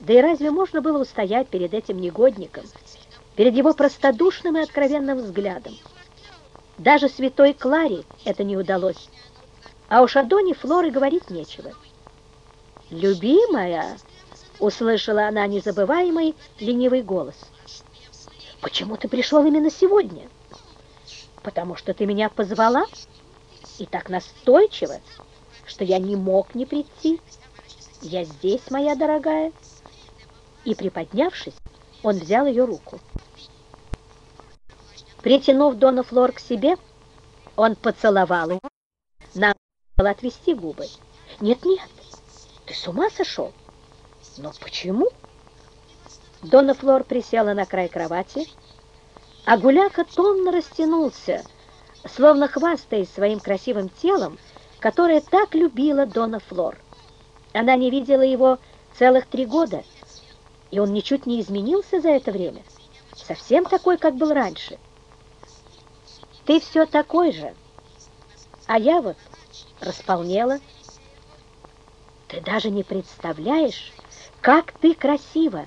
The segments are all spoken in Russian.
Да и разве можно было устоять перед этим негодником, перед его простодушным и откровенным взглядом? Даже святой Кларе это не удалось. А уж о Доне Флоры говорить нечего. «Любимая!» — услышала она незабываемый ленивый голос. «Почему ты пришел именно сегодня?» «Потому что ты меня позвала, и так настойчиво, что я не мог не прийти. Я здесь, моя дорогая». И, приподнявшись, он взял ее руку. Притянув Дона Флор к себе, он поцеловал его, надо было отвести губы. «Нет-нет, ты с ума сошел? Но почему? Дона Флор присела на край кровати, а Гуляка томно растянулся, словно хвастаясь своим красивым телом, которое так любила Дона Флор. Она не видела его целых три года, и он ничуть не изменился за это время, совсем такой, как был раньше. Ты все такой же, а я вот располнела, ты даже не представляешь, как ты красива.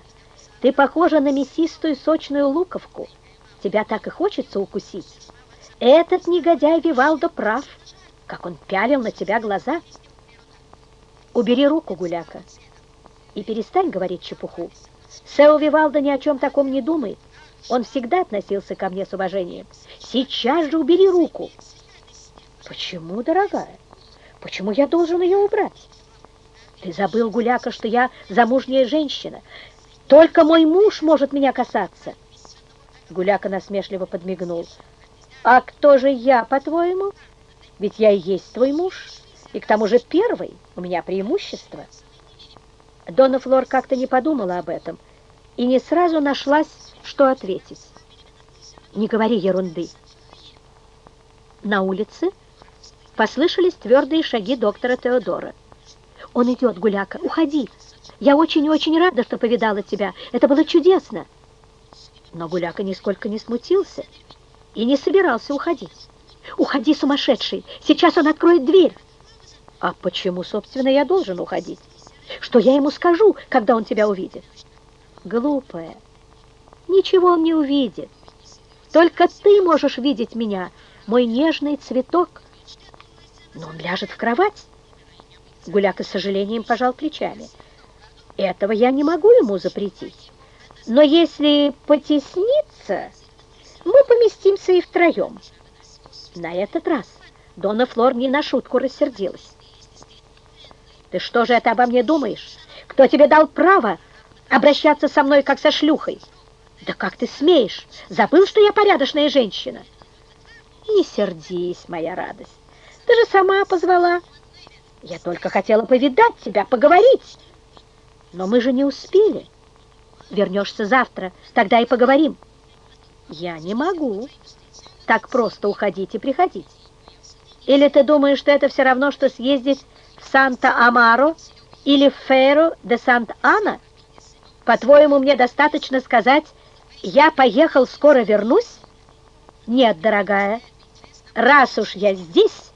Ты похожа на мясистую сочную луковку. Тебя так и хочется укусить. Этот негодяй Вивалдо прав, как он пялил на тебя глаза. Убери руку, гуляка, и перестань говорить чепуху. Сео Вивалдо ни о чем таком не думает. Он всегда относился ко мне с уважением. Сейчас же убери руку. Почему, дорогая? Почему я должен ее убрать? Ты забыл, Гуляка, что я замужняя женщина. Только мой муж может меня касаться. Гуляка насмешливо подмигнул. А кто же я, по-твоему? Ведь я и есть твой муж. И к тому же первый у меня преимущество. Дона Флор как-то не подумала об этом и не сразу нашлась, что ответить. Не говори ерунды. На улице послышались твердые шаги доктора Теодора. Он идет, Гуляка, уходи. Я очень-очень рада, что повидала тебя. Это было чудесно. Но Гуляка нисколько не смутился и не собирался уходить. Уходи, сумасшедший, сейчас он откроет дверь. А почему, собственно, я должен уходить? Что я ему скажу, когда он тебя увидит? Глупая, ничего он не увидит. Только ты можешь видеть меня, мой нежный цветок. Но он ляжет в кровать. Гуляка с сожалением пожал плечами. Этого я не могу ему запретить. Но если потесниться, мы поместимся и втроем. На этот раз Дона Флор не на шутку рассердилась. Ты что же это обо мне думаешь? Кто тебе дал право обращаться со мной, как со шлюхой? Да как ты смеешь? Забыл, что я порядочная женщина? Не сердись, моя радость. Ты же сама позвала. Я только хотела повидать тебя, поговорить. Но мы же не успели. Вернешься завтра, тогда и поговорим. Я не могу так просто уходить и приходить. Или ты думаешь, что это все равно, что съездить Санта-Амаро или в Фейро де Сант-Ана? По-твоему, мне достаточно сказать, я поехал, скоро вернусь? Нет, дорогая, раз уж я здесь,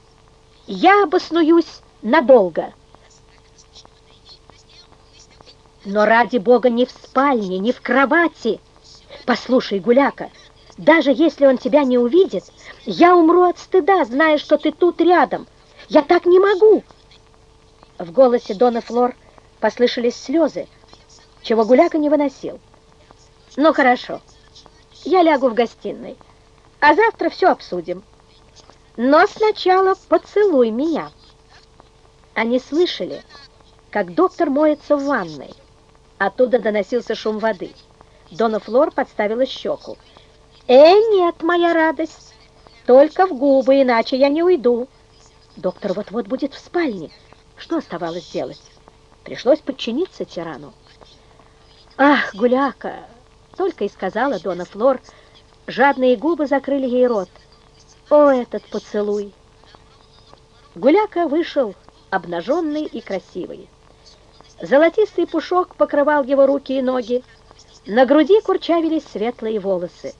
я обоснуюсь надолго. Но ради бога не в спальне, не в кровати. Послушай, Гуляка, даже если он тебя не увидит, я умру от стыда, зная, что ты тут рядом. Я так не могу. В голосе Дона Флор послышались слезы, чего Гуляка не выносил. Ну, хорошо, я лягу в гостиной, а завтра все обсудим. Но сначала поцелуй меня. Они слышали, как доктор моется в ванной. Оттуда доносился шум воды. Дона Флор подставила щеку. «Э, нет, моя радость, только в губы, иначе я не уйду». Доктор вот-вот будет в спальне. Что оставалось делать? Пришлось подчиниться тирану. «Ах, гуляка!» — только и сказала Дона Флор. Жадные губы закрыли ей рот. «О, этот поцелуй!» Гуляка вышел обнаженный и красивый. Золотистый пушок покрывал его руки и ноги, на груди курчавились светлые волосы.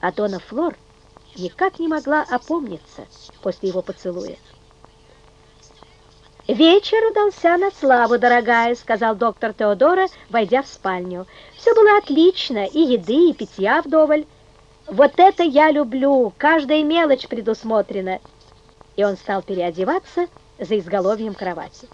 А Дона Флор никак не могла опомниться после его поцелуя. «Вечер удался на славу, дорогая», — сказал доктор Теодора, войдя в спальню. «Все было отлично, и еды, и питья вдоволь. Вот это я люблю, каждая мелочь предусмотрена». И он стал переодеваться за изголовьем кровати.